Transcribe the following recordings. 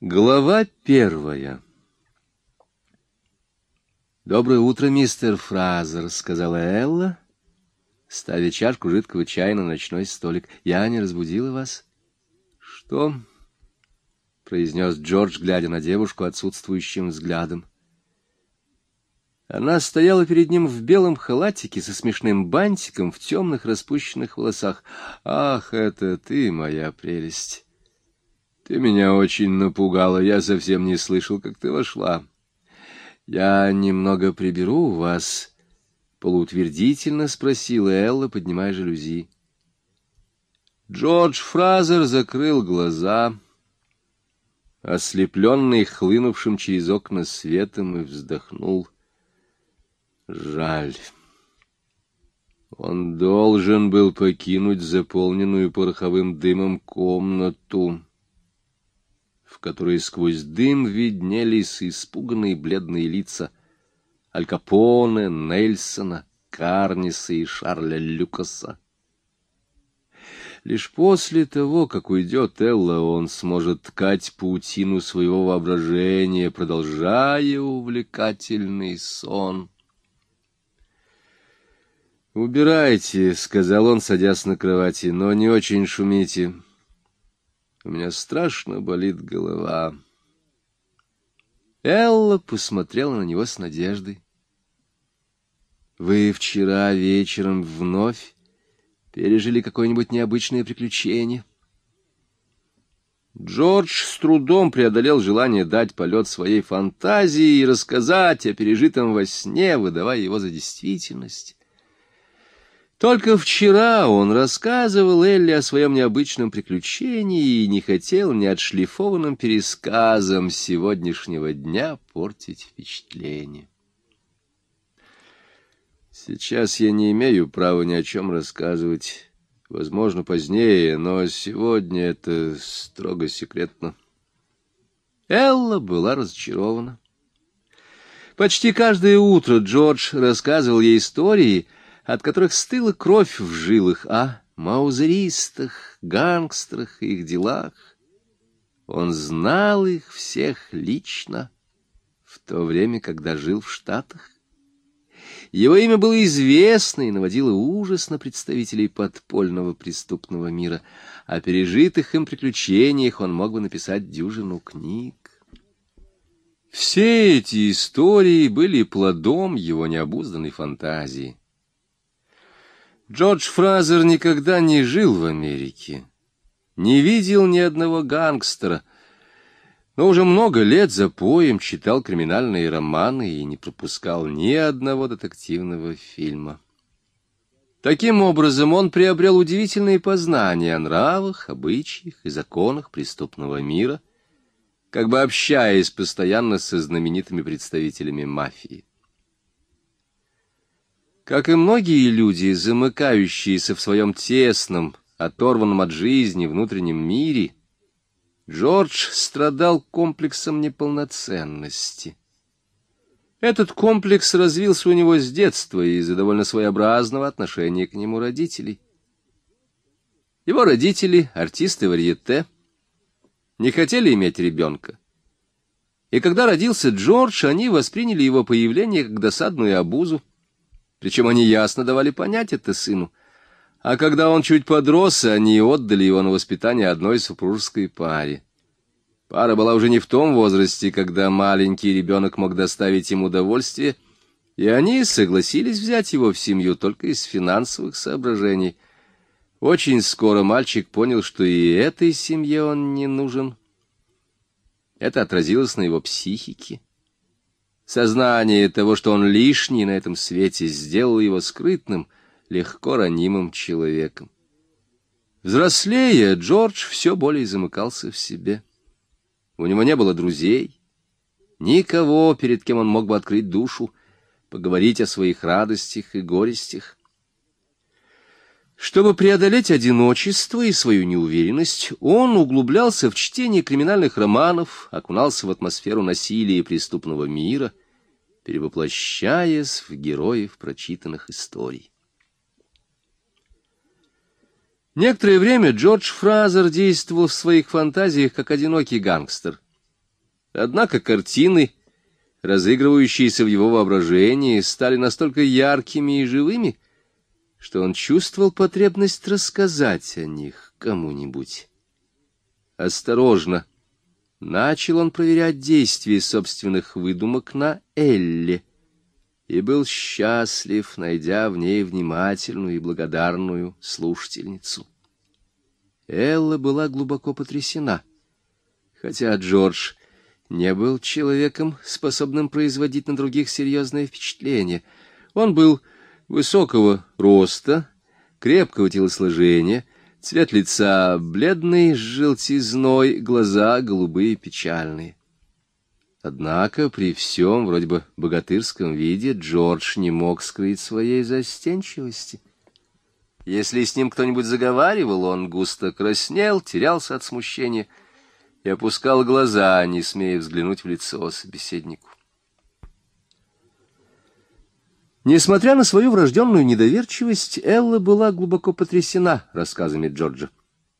Глава первая «Доброе утро, мистер Фразер», — сказала Элла, ставя чашку жидкого чая на ночной столик. «Я не разбудила вас?» «Что?» — произнес Джордж, глядя на девушку отсутствующим взглядом. Она стояла перед ним в белом халатике со смешным бантиком в темных распущенных волосах. «Ах, это ты, моя прелесть!» Ты меня очень напугала, я совсем не слышал, как ты вошла. Я немного приберу вас, — полуутвердительно спросила Элла, поднимая жалюзи. Джордж Фразер закрыл глаза, ослепленный хлынувшим через окна светом, и вздохнул. Жаль. Он должен был покинуть заполненную пороховым дымом комнату в которой сквозь дым виднелись испуганные бледные лица Аль Капоне, Нельсона, Карниса и Шарля Люкаса. Лишь после того, как уйдет Элла, он сможет ткать паутину своего воображения, продолжая увлекательный сон. «Убирайте», — сказал он, садясь на кровати, — «но не очень шумите». У меня страшно болит голова. Элла посмотрела на него с надеждой. Вы вчера вечером вновь пережили какое-нибудь необычное приключение? Джордж с трудом преодолел желание дать полет своей фантазии и рассказать о пережитом во сне, выдавая его за действительность. Только вчера он рассказывал Элли о своем необычном приключении и не хотел ни отшлифованным пересказом сегодняшнего дня портить впечатление. Сейчас я не имею права ни о чем рассказывать. Возможно, позднее, но сегодня это строго секретно. Элла была разочарована. Почти каждое утро Джордж рассказывал ей истории — от которых стыла кровь в жилах, а маузеристах, гангстерах и их делах. Он знал их всех лично в то время, когда жил в Штатах. Его имя было известно и наводило ужас на представителей подпольного преступного мира. О пережитых им приключениях он мог бы написать дюжину книг. Все эти истории были плодом его необузданной фантазии. Джордж Фразер никогда не жил в Америке, не видел ни одного гангстера, но уже много лет за поем читал криминальные романы и не пропускал ни одного детективного фильма. Таким образом, он приобрел удивительные познания о нравах, обычаях и законах преступного мира, как бы общаясь постоянно со знаменитыми представителями мафии. Как и многие люди, замыкающиеся в своем тесном, оторванном от жизни внутреннем мире, Джордж страдал комплексом неполноценности. Этот комплекс развился у него с детства из-за довольно своеобразного отношения к нему родителей. Его родители, артисты варьете, не хотели иметь ребенка. И когда родился Джордж, они восприняли его появление как досадную обузу, причем они ясно давали понять это сыну. А когда он чуть подрос, они отдали его на воспитание одной супружеской паре. Пара была уже не в том возрасте, когда маленький ребенок мог доставить им удовольствие, и они согласились взять его в семью только из финансовых соображений. Очень скоро мальчик понял, что и этой семье он не нужен. Это отразилось на его психике. Сознание того, что он лишний на этом свете, сделало его скрытным, легко ранимым человеком. Взрослея, Джордж все более замыкался в себе. У него не было друзей, никого, перед кем он мог бы открыть душу, поговорить о своих радостях и горестях. Чтобы преодолеть одиночество и свою неуверенность, он углублялся в чтение криминальных романов, окунался в атмосферу насилия и преступного мира, перевоплощаясь в героев прочитанных историй. Некоторое время Джордж Фразер действовал в своих фантазиях как одинокий гангстер, Однако картины, разыгрывающиеся в его воображении, стали настолько яркими и живыми, что он чувствовал потребность рассказать о них кому-нибудь. Осторожно начал он проверять действие собственных выдумок на Элле и был счастлив, найдя в ней внимательную и благодарную слушательницу. Элла была глубоко потрясена, хотя Джордж не был человеком, способным производить на других серьезное впечатление. Он был высокого роста, крепкого телосложения, цвет лица бледный, с желтизной, глаза голубые печальные. Однако при всем вроде бы богатырском виде Джордж не мог скрыть своей застенчивости. Если с ним кто-нибудь заговаривал, он густо краснел, терялся от смущения и опускал глаза, не смея взглянуть в лицо собеседнику. Несмотря на свою врожденную недоверчивость, Элла была глубоко потрясена рассказами Джорджа.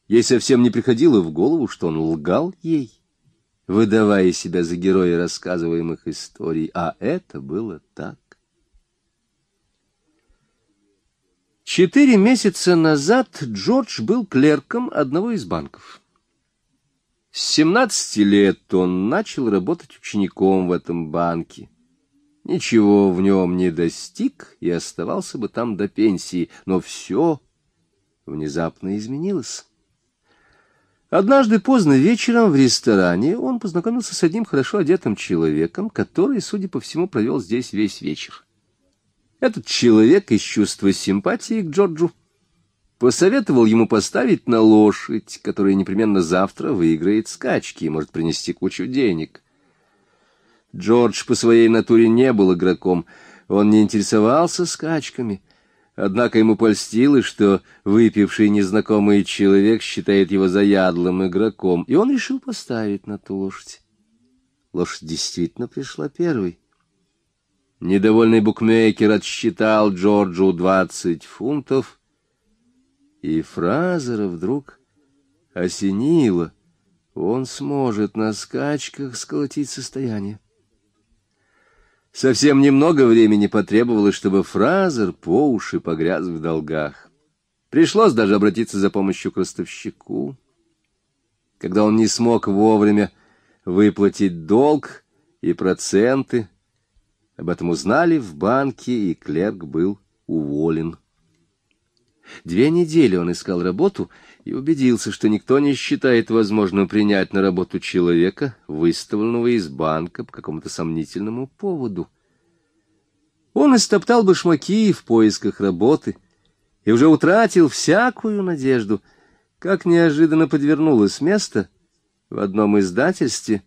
Ей совсем не приходило в голову, что он лгал ей, выдавая себя за героя рассказываемых историй, а это было так. Четыре месяца назад Джордж был клерком одного из банков. С семнадцати лет он начал работать учеником в этом банке ничего в нем не достиг и оставался бы там до пенсии, но все внезапно изменилось. Однажды поздно вечером в ресторане он познакомился с одним хорошо одетым человеком, который, судя по всему, провел здесь весь вечер. Этот человек из чувства симпатии к Джорджу посоветовал ему поставить на лошадь, которая непременно завтра выиграет скачки и может принести кучу денег. Джордж по своей натуре не был игроком, он не интересовался скачками. Однако ему польстило, что выпивший незнакомый человек считает его заядлым игроком, и он решил поставить на ту лошадь. Лошадь действительно пришла первой. Недовольный букмекер отсчитал Джорджу двадцать фунтов, и Фразера вдруг осенило. Он сможет на скачках сколотить состояние. Совсем немного времени потребовалось, чтобы Фразер по уши погряз в долгах. Пришлось даже обратиться за помощью к ростовщику. Когда он не смог вовремя выплатить долг и проценты, об этом узнали в банке, и клерк был уволен. Две недели он искал работу и убедился, что никто не считает возможным принять на работу человека, выставленного из банка по какому-то сомнительному поводу. Он истоптал башмаки в поисках работы и уже утратил всякую надежду, как неожиданно подвернулось место в одном издательстве,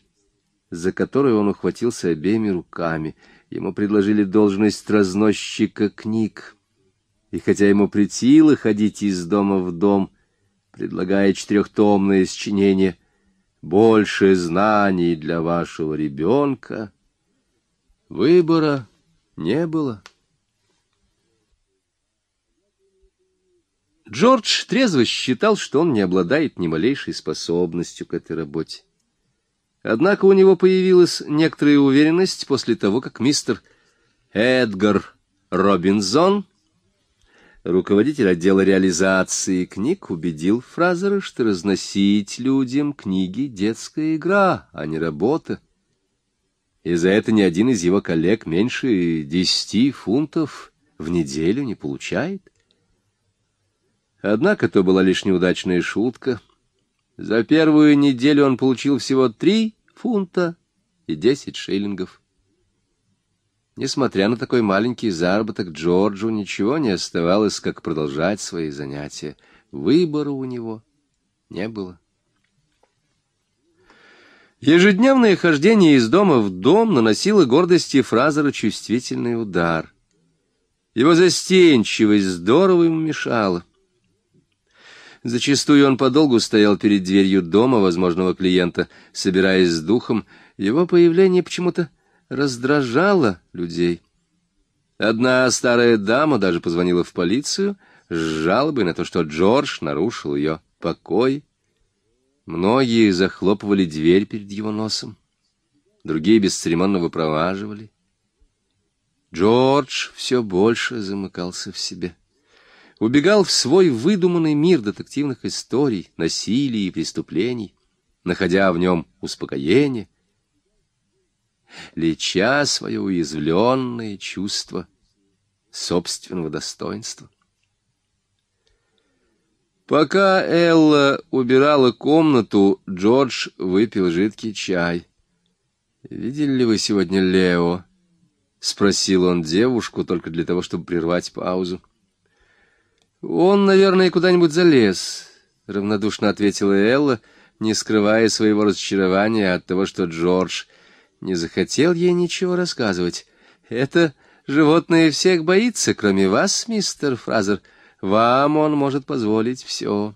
за которое он ухватился обеими руками. Ему предложили должность разносчика книг. И хотя ему притило ходить из дома в дом, предлагая четырехтомное сочинение «Больше знаний для вашего ребенка», выбора не было. Джордж трезво считал, что он не обладает ни малейшей способностью к этой работе. Однако у него появилась некоторая уверенность после того, как мистер Эдгар Робинзон Руководитель отдела реализации книг убедил Фразера, что разносить людям книги — детская игра, а не работа. И за это ни один из его коллег меньше десяти фунтов в неделю не получает. Однако то была лишь неудачная шутка. За первую неделю он получил всего три фунта и десять шиллингов. Несмотря на такой маленький заработок, Джорджу ничего не оставалось, как продолжать свои занятия. Выбора у него не было. Ежедневное хождение из дома в дом наносило гордости Фразера чувствительный удар. Его застенчивость здорово ему мешала. Зачастую он подолгу стоял перед дверью дома возможного клиента, собираясь с духом. Его появление почему-то раздражало людей. Одна старая дама даже позвонила в полицию с жалобой на то, что Джордж нарушил ее покой. Многие захлопывали дверь перед его носом. другие бесцеремонно выпроваживали. Джордж все больше замыкался в себе. Убегал в свой выдуманный мир детективных историй, насилий и преступлений, находя в нем успокоение, леча свое уязвленное чувство собственного достоинства. Пока Элла убирала комнату, Джордж выпил жидкий чай. «Видели ли вы сегодня Лео?» — спросил он девушку только для того, чтобы прервать паузу. «Он, наверное, куда-нибудь залез», — равнодушно ответила Элла, не скрывая своего разочарования от того, что Джордж не захотел ей ничего рассказывать. «Это животное всех боится, кроме вас, мистер Фразер. Вам он может позволить все».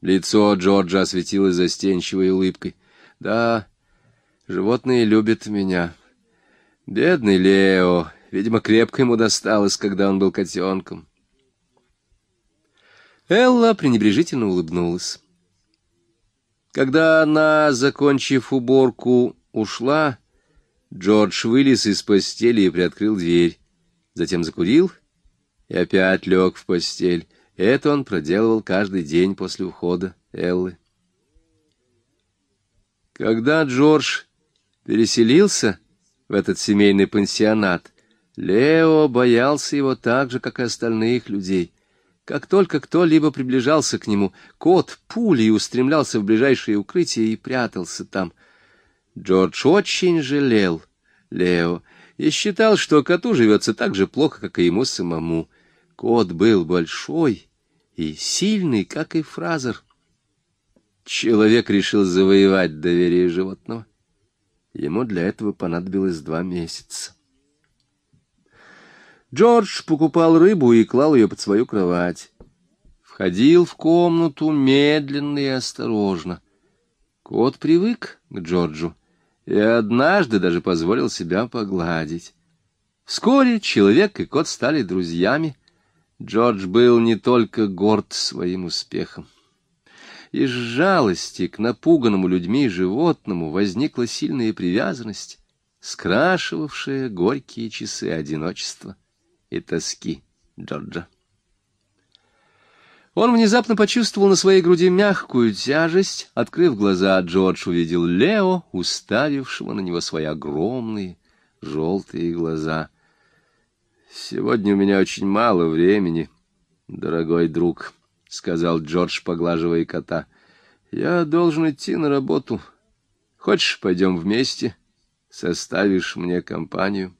Лицо Джорджа осветилось застенчивой улыбкой. «Да, животные любят меня». Бедный Лео, видимо, крепко ему досталось, когда он был котенком. Элла пренебрежительно улыбнулась. Когда она, закончив уборку, ушла, Джордж вылез из постели и приоткрыл дверь. Затем закурил и опять лег в постель. Это он проделывал каждый день после ухода Эллы. Когда Джордж переселился в этот семейный пансионат. Лео боялся его так же, как и остальных людей. Как только кто-либо приближался к нему, кот пулей устремлялся в ближайшее укрытие и прятался там. Джордж очень жалел Лео и считал, что коту живется так же плохо, как и ему самому. Кот был большой и сильный, как и Фразер. Человек решил завоевать доверие животного. Ему для этого понадобилось два месяца. Джордж покупал рыбу и клал ее под свою кровать. Входил в комнату медленно и осторожно. Кот привык к Джорджу и однажды даже позволил себя погладить. Вскоре человек и кот стали друзьями. Джордж был не только горд своим успехом. Из жалости к напуганному людьми животному возникла сильная привязанность, скрашивавшая горькие часы одиночества и тоски Джорджа. Он внезапно почувствовал на своей груди мягкую тяжесть. Открыв глаза, Джордж увидел Лео, уставившего на него свои огромные желтые глаза. «Сегодня у меня очень мало времени, дорогой друг», — сказал Джордж, поглаживая кота. — Я должен идти на работу. Хочешь, пойдем вместе? Составишь мне компанию? —